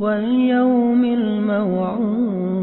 واليوم الموعود.